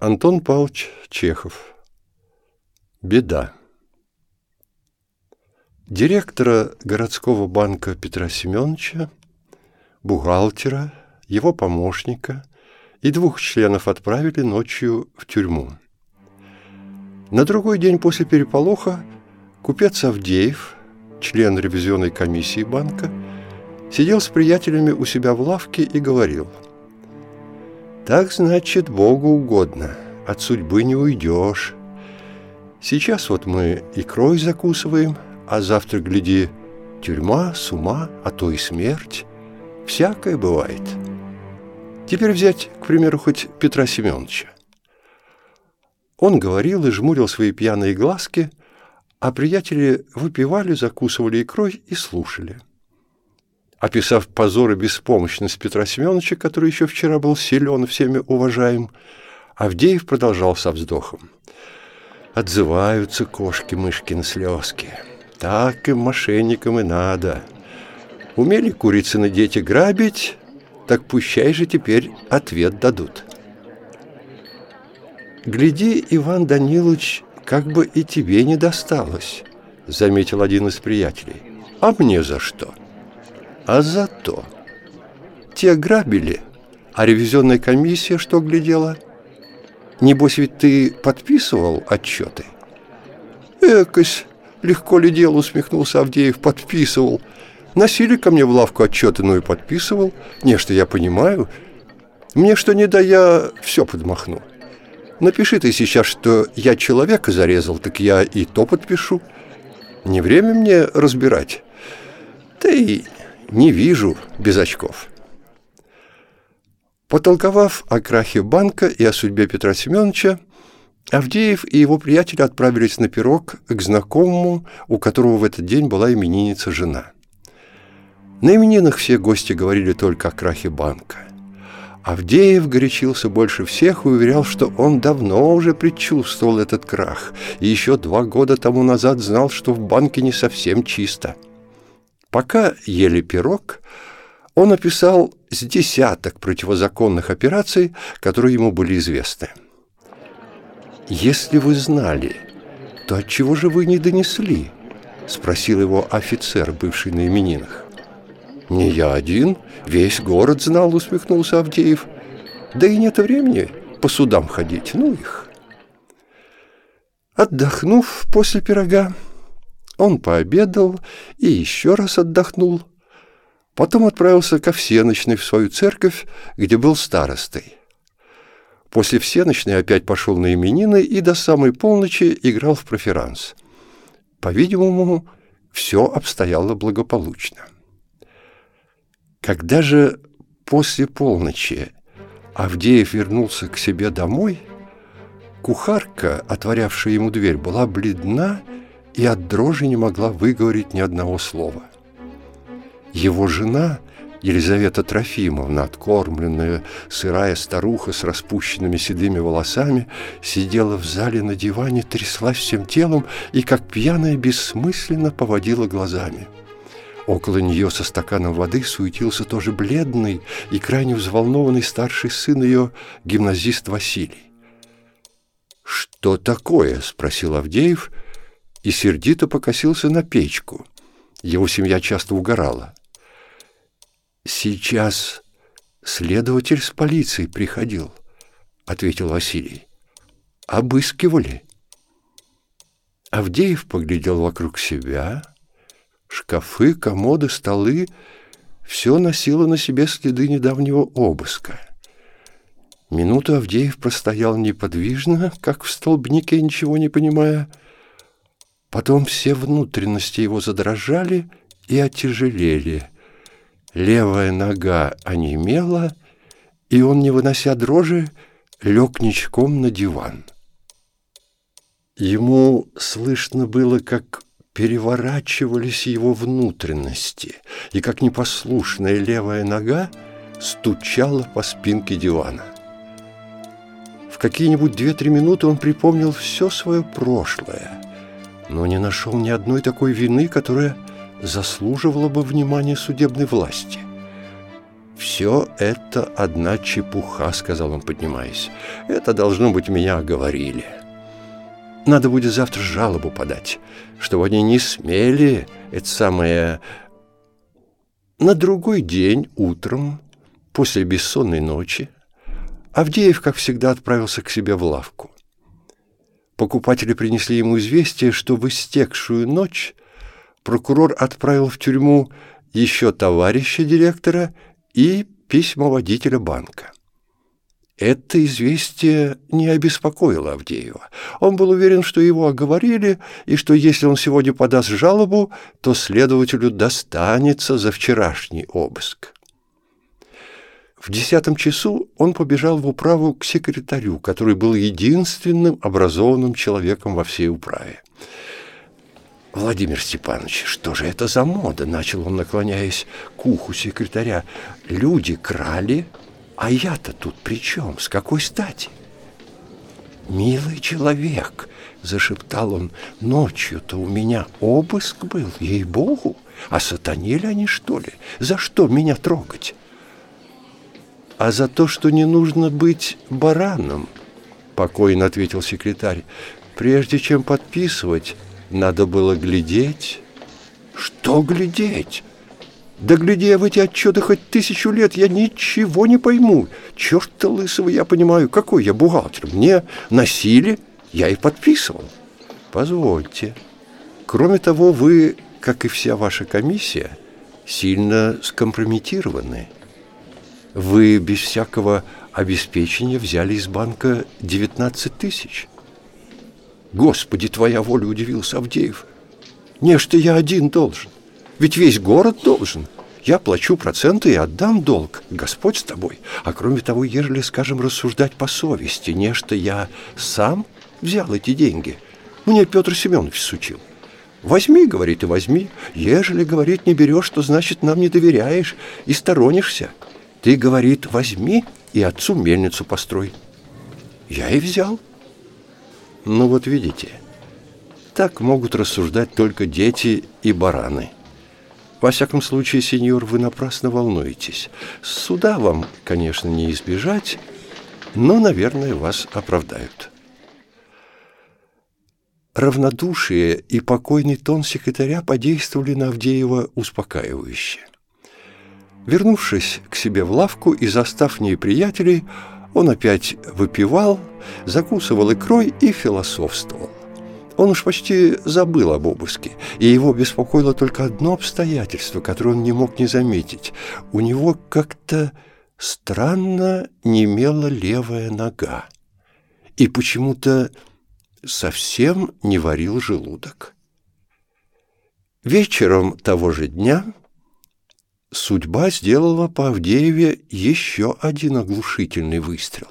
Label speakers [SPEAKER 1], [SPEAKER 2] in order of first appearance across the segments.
[SPEAKER 1] Антон Павлович Чехов. Беда. Директора городского банка Петра Семеновича, бухгалтера, его помощника и двух членов отправили ночью в тюрьму. На другой день после переполоха купец Авдеев, член ревизионной комиссии банка, сидел с приятелями у себя в лавке и говорил – так значит, Богу угодно. От судьбы не уйдешь. Сейчас вот мы икрой закусываем, а завтра, гляди, тюрьма, с ума, а то и смерть. Всякое бывает. Теперь взять, к примеру, хоть Петра Семеновича. Он говорил и жмурил свои пьяные глазки, а приятели выпивали, закусывали икрой и слушали. Описав позор и беспомощность Петра Семеновича, который еще вчера был силен всеми уважаем, Авдеев продолжал со вздохом. Отзываются кошки-мышкины слезки. Так им, мошенникам, и надо. Умели курицыны дети грабить, так пущай же теперь ответ дадут. «Гляди, Иван Данилович, как бы и тебе не досталось», — заметил один из приятелей. «А мне за что?» А зато те грабили, а ревизионная комиссия что глядела? Небось ведь ты подписывал отчеты? Экось, легко ли дело, усмехнулся Авдеев, подписывал. Носили ко мне в лавку отчеты, ну и подписывал. Не, что я понимаю. Мне что не да, я все подмахну. Напиши ты сейчас, что я человека зарезал, так я и то подпишу. Не время мне разбирать. Ты не вижу без очков. Потолковав о крахе банка и о судьбе Петра Семеновича, Авдеев и его приятели отправились на пирог к знакомому, у которого в этот день была именинница жена. На именинах все гости говорили только о крахе банка. Авдеев горячился больше всех и уверял, что он давно уже предчувствовал этот крах и еще два года тому назад знал, что в банке не совсем чисто – Пока ели пирог, он описал с десяток противозаконных операций, которые ему были известны. «Если вы знали, то отчего же вы не донесли?» — спросил его офицер, бывший на именинах. «Не я один, весь город знал», — усмехнулся Авдеев. «Да и нет времени по судам ходить, ну их». Отдохнув после пирога, он пообедал и еще раз отдохнул. Потом отправился ко всеночной в свою церковь, где был старостой. После всеночной опять пошел на именины и до самой полночи играл в проферанс. По-видимому, все обстояло благополучно. Когда же после полночи Авдеев вернулся к себе домой, кухарка, отворявшая ему дверь, была бледна и от дрожи не могла выговорить ни одного слова. Его жена, Елизавета Трофимовна, откормленная, сырая старуха с распущенными седыми волосами, сидела в зале на диване, тряслась всем телом и, как пьяная, бессмысленно поводила глазами. Около нее со стаканом воды суетился тоже бледный и крайне взволнованный старший сын ее, гимназист Василий. «Что такое?» — спросил Авдеев — и сердито покосился на печку. Его семья часто угорала. «Сейчас следователь с полицией приходил», — ответил Василий. «Обыскивали». Авдеев поглядел вокруг себя. Шкафы, комоды, столы — все носило на себе следы недавнего обыска. Минуту Авдеев простоял неподвижно, как в столбнике, ничего не понимая — Потом все внутренности его задрожали и отяжелели. Левая нога онемела, и он, не вынося дрожи, лег ничком на диван. Ему слышно было, как переворачивались его внутренности, и как непослушная левая нога стучала по спинке дивана. В какие-нибудь две-три минуты он припомнил все свое прошлое — но не нашел ни одной такой вины, которая заслуживала бы внимания судебной власти. «Все это одна чепуха», — сказал он, поднимаясь. «Это, должно быть, меня оговорили. Надо будет завтра жалобу подать, чтобы они не смели это самое...» На другой день утром, после бессонной ночи, Авдеев, как всегда, отправился к себе в лавку. Покупатели принесли ему известие, что в истекшую ночь прокурор отправил в тюрьму еще товарища директора и письмоводителя банка. Это известие не обеспокоило Авдеева. Он был уверен, что его оговорили, и что если он сегодня подаст жалобу, то следователю достанется за вчерашний обыск. В десятом часу он побежал в управу к секретарю, который был единственным образованным человеком во всей управе. «Владимир Степанович, что же это за мода?» — начал он, наклоняясь к уху секретаря. «Люди крали, а я-то тут при чем? С какой стати?» «Милый человек!» — зашептал он. «Ночью-то у меня обыск был, ей-богу! А сатанели они, что ли? За что меня трогать?» «А за то, что не нужно быть бараном», — покойно ответил секретарь. «Прежде чем подписывать, надо было глядеть». «Что глядеть?» «Да гляди я в эти отчеты хоть тысячу лет, я ничего не пойму. Черт-то лысого я понимаю, какой я бухгалтер. Мне носили, я и подписывал». «Позвольте. Кроме того, вы, как и вся ваша комиссия, сильно скомпрометированы». Вы без всякого обеспечения взяли из банка 19 тысяч. Господи, твоя воля, удивился Авдеев. Не, что я один должен. Ведь весь город должен. Я плачу проценты и отдам долг. Господь с тобой. А кроме того, ежели, скажем, рассуждать по совести, не что я сам взял эти деньги. Мне Петр Семенович сучил. Возьми, говорит, и возьми. Ежели, говорит, не берешь, то значит нам не доверяешь и сторонишься. Ты, говорит, возьми и отцу мельницу построй. Я и взял. Ну вот видите, так могут рассуждать только дети и бараны. Во всяком случае, сеньор, вы напрасно волнуетесь. Суда вам, конечно, не избежать, но, наверное, вас оправдают. Равнодушие и покойный тон секретаря подействовали на Авдеева успокаивающе. Вернувшись к себе в лавку и застав ней приятелей, он опять выпивал, закусывал икрой и философствовал. Он уж почти забыл об обыске, и его беспокоило только одно обстоятельство, которое он не мог не заметить. У него как-то странно немела левая нога, и почему-то совсем не варил желудок. Вечером того же дня Судьба сделала по Авдееве еще один оглушительный выстрел.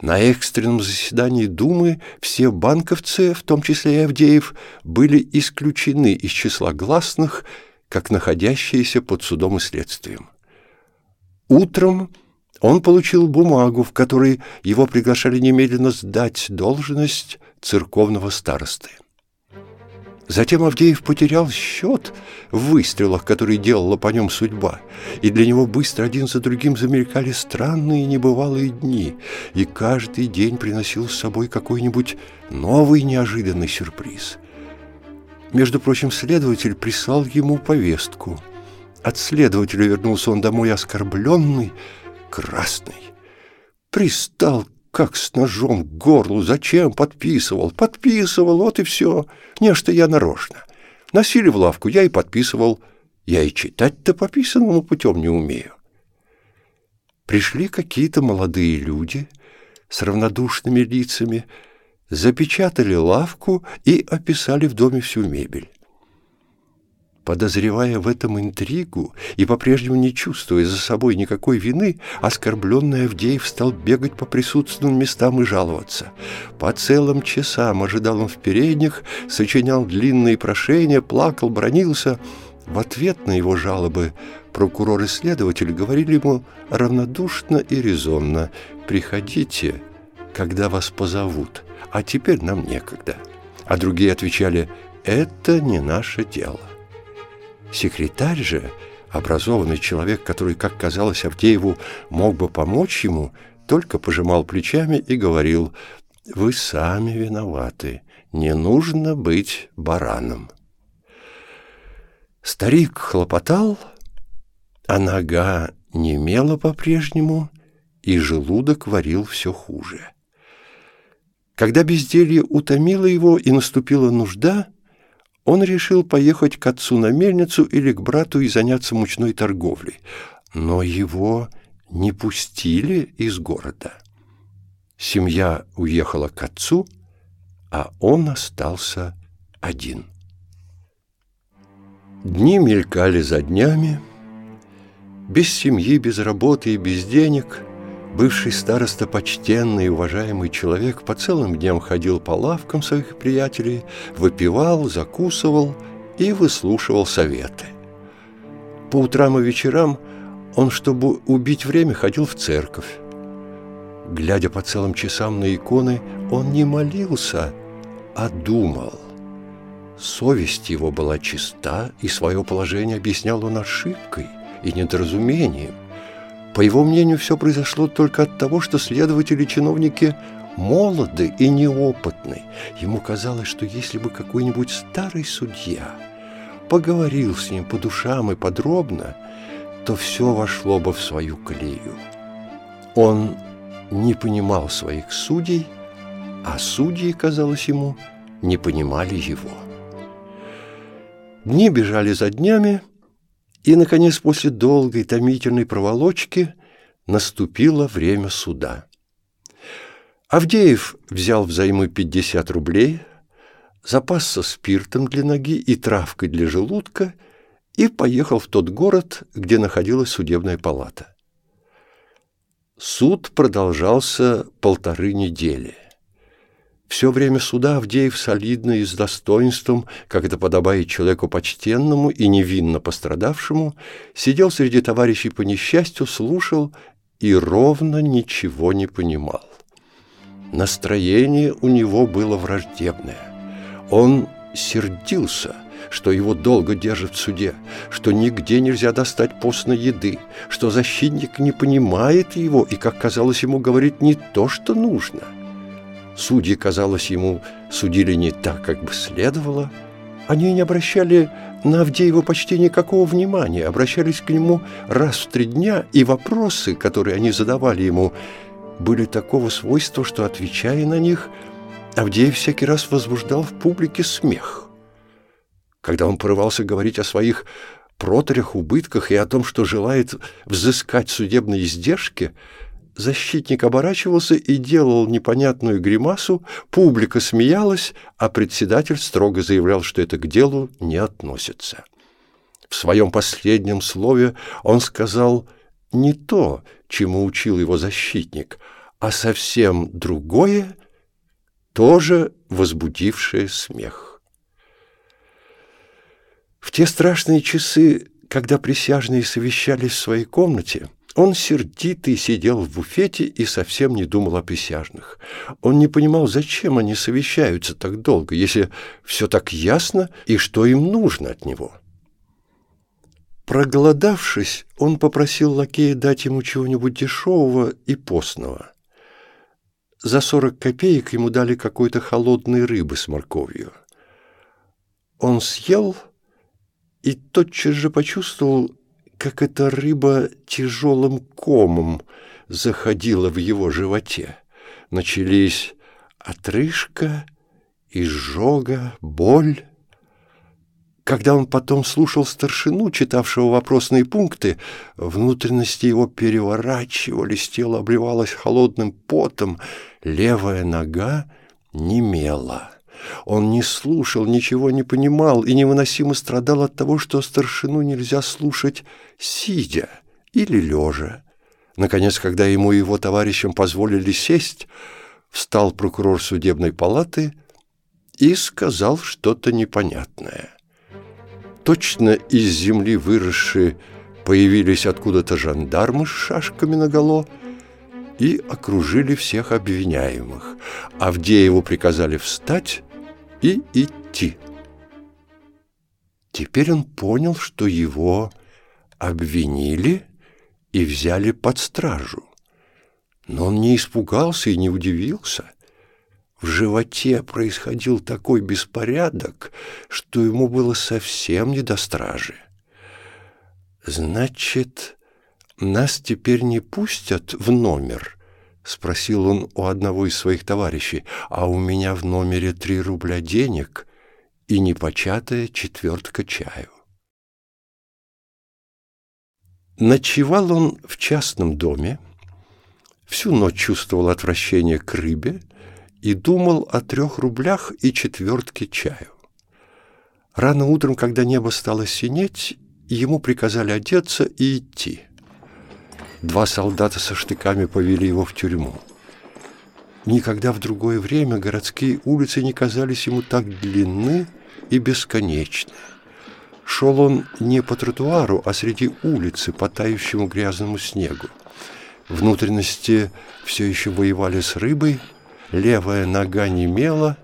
[SPEAKER 1] На экстренном заседании Думы все банковцы, в том числе и Авдеев, были исключены из числа гласных, как находящиеся под судом и следствием. Утром он получил бумагу, в которой его приглашали немедленно сдать должность церковного старосты. Затем Авдеев потерял счет в выстрелах, которые делала по нем судьба, и для него быстро один за другим замелькали странные небывалые дни, и каждый день приносил с собой какой-нибудь новый неожиданный сюрприз. Между прочим, следователь прислал ему повестку. От следователя вернулся он домой оскорбленный, красный. Пристал как с ножом к горлу. Зачем подписывал? Подписывал, вот и все. Не, что я нарочно. Носили в лавку, я и подписывал. Я и читать-то пописанному путем не умею. Пришли какие-то молодые люди с равнодушными лицами, запечатали лавку и описали в доме всю мебель. Подозревая в этом интригу и по-прежнему не чувствуя за собой никакой вины, оскорбленный Авдеев стал бегать по присутственным местам и жаловаться. По целым часам ожидал он в передних, сочинял длинные прошения, плакал, бронился. В ответ на его жалобы прокурор и следователь говорили ему равнодушно и резонно «Приходите, когда вас позовут, а теперь нам некогда». А другие отвечали «Это не наше дело». Секретарь же Образованный человек, который, как казалось Авдееву, мог бы помочь ему, только пожимал плечами и говорил «Вы сами виноваты, не нужно быть бараном». Старик хлопотал, а нога немела по-прежнему, и желудок варил все хуже. Когда безделье утомило его и наступила нужда, он решил поехать к отцу на мельницу или к брату и заняться мучной торговлей. Но его не пустили из города. Семья уехала к отцу, а он остался один. Дни мелькали за днями. Без семьи, без работы и без денег бывший староста почтенный и уважаемый человек по целым дням ходил по лавкам своих приятелей, выпивал, закусывал и выслушивал советы. По утрам и вечерам он, чтобы убить время, ходил в церковь. Глядя по целым часам на иконы, он не молился, а думал – Совесть его была чиста, и свое положение объяснял он ошибкой и недоразумением. По его мнению, все произошло только от того, что следователи чиновники молоды и неопытны. Ему казалось, что если бы какой-нибудь старый судья поговорил с ним по душам и подробно, то все вошло бы в свою колею. Он не понимал своих судей, а судьи, казалось ему, не понимали его. Дни бежали за днями, и, наконец, после долгой томительной проволочки наступило время суда. Авдеев взял взаймы 50 рублей, запасся спиртом для ноги и травкой для желудка и поехал в тот город, где находилась судебная палата. Суд продолжался полторы недели. Все время суда Авдеев солидно и с достоинством, как это подобает человеку почтенному и невинно пострадавшему, сидел среди товарищей по несчастью, слушал и ровно ничего не понимал. Настроение у него было враждебное. Он сердился, что его долго держат в суде, что нигде нельзя достать постной еды, что защитник не понимает его и, как казалось ему, говорит не то, что нужно – Судьи, казалось ему, судили не так, как бы следовало. Они не обращали на Авдеева почти никакого внимания, обращались к нему раз в три дня, и вопросы, которые они задавали ему, были такого свойства, что, отвечая на них, Авдеев всякий раз возбуждал в публике смех. Когда он порывался говорить о своих проторях, убытках и о том, что желает взыскать судебные издержки – Защитник оборачивался и делал непонятную гримасу, публика смеялась, а председатель строго заявлял, что это к делу не относится. В своем последнем слове он сказал не то, чему учил его защитник, а совсем другое, тоже возбудившее смех. В те страшные часы, когда присяжные совещались в своей комнате, он сердитый сидел в буфете и совсем не думал о присяжных. Он не понимал, зачем они совещаются так долго, если все так ясно и что им нужно от него. Проголодавшись, он попросил лакея дать ему чего-нибудь дешевого и постного. За сорок копеек ему дали какой-то холодной рыбы с морковью. Он съел и тотчас же почувствовал, как эта рыба тяжелым комом заходила в его животе. Начались отрыжка, изжога, боль. Когда он потом слушал старшину, читавшего вопросные пункты, внутренности его переворачивались, тело обливалось холодным потом, левая нога немела. Он не слушал, ничего не понимал и невыносимо страдал от того, что старшину нельзя слушать сидя или лежа. Наконец, когда ему и его товарищам позволили сесть, встал прокурор судебной палаты и сказал что-то непонятное. Точно из земли выросшие появились откуда-то жандармы с шашками наголо, и окружили всех обвиняемых. Авдееву приказали встать и идти. Теперь он понял, что его обвинили и взяли под стражу. Но он не испугался и не удивился. В животе происходил такой беспорядок, что ему было совсем не до стражи. «Значит, нас теперь не пустят в номер?» — спросил он у одного из своих товарищей. «А у меня в номере три рубля денег и непочатая четвертка чаю». Ночевал он в частном доме, всю ночь чувствовал отвращение к рыбе и думал о трех рублях и четвертке чаю. Рано утром, когда небо стало синеть, ему приказали одеться и идти. Два солдата со штыками повели его в тюрьму. Никогда в другое время городские улицы не казались ему так длинны и бесконечны. Шел он не по тротуару, а среди улицы по тающему грязному снегу. Внутренности все еще воевали с рыбой, левая нога немела.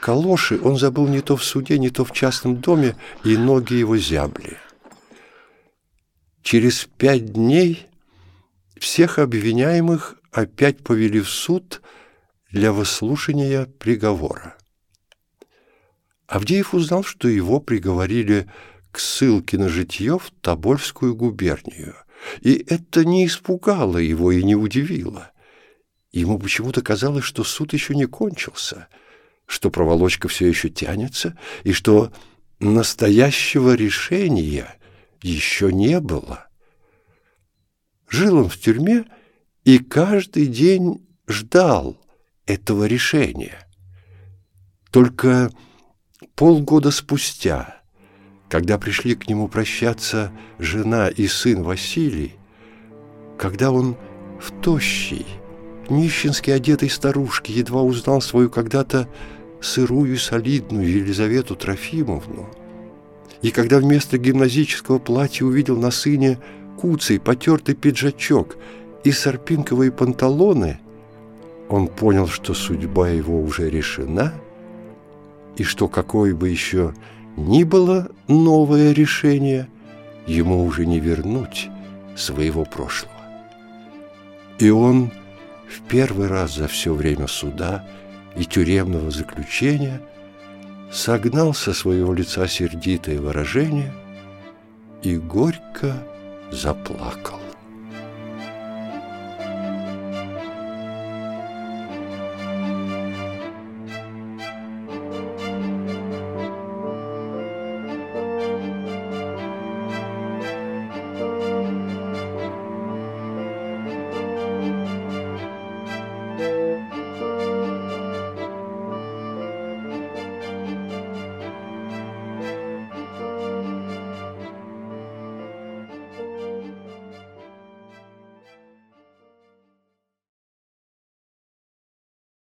[SPEAKER 1] Калоши он забыл не то в суде, не то в частном доме, и ноги его зябли. Через пять дней всех обвиняемых опять повели в суд для выслушания приговора. Авдеев узнал, что его приговорили к ссылке на житье в Тобольскую губернию, и это не испугало его и не удивило. Ему почему-то казалось, что суд еще не кончился, что проволочка все еще тянется, и что настоящего решения еще не было. Жил он в тюрьме и каждый день ждал этого решения. Только полгода спустя, когда пришли к нему прощаться жена и сын Василий, когда он в тощей, нищенски одетой старушке едва узнал свою когда-то сырую солидную Елизавету Трофимовну, и когда вместо гимназического платья увидел на сыне куцый потертый пиджачок и сарпинковые панталоны, он понял, что судьба его уже решена — и что какое бы еще ни было новое решение, ему уже не вернуть своего прошлого. И он в первый раз за все время суда и тюремного заключения согнал со своего лица сердитое выражение и горько заплакал.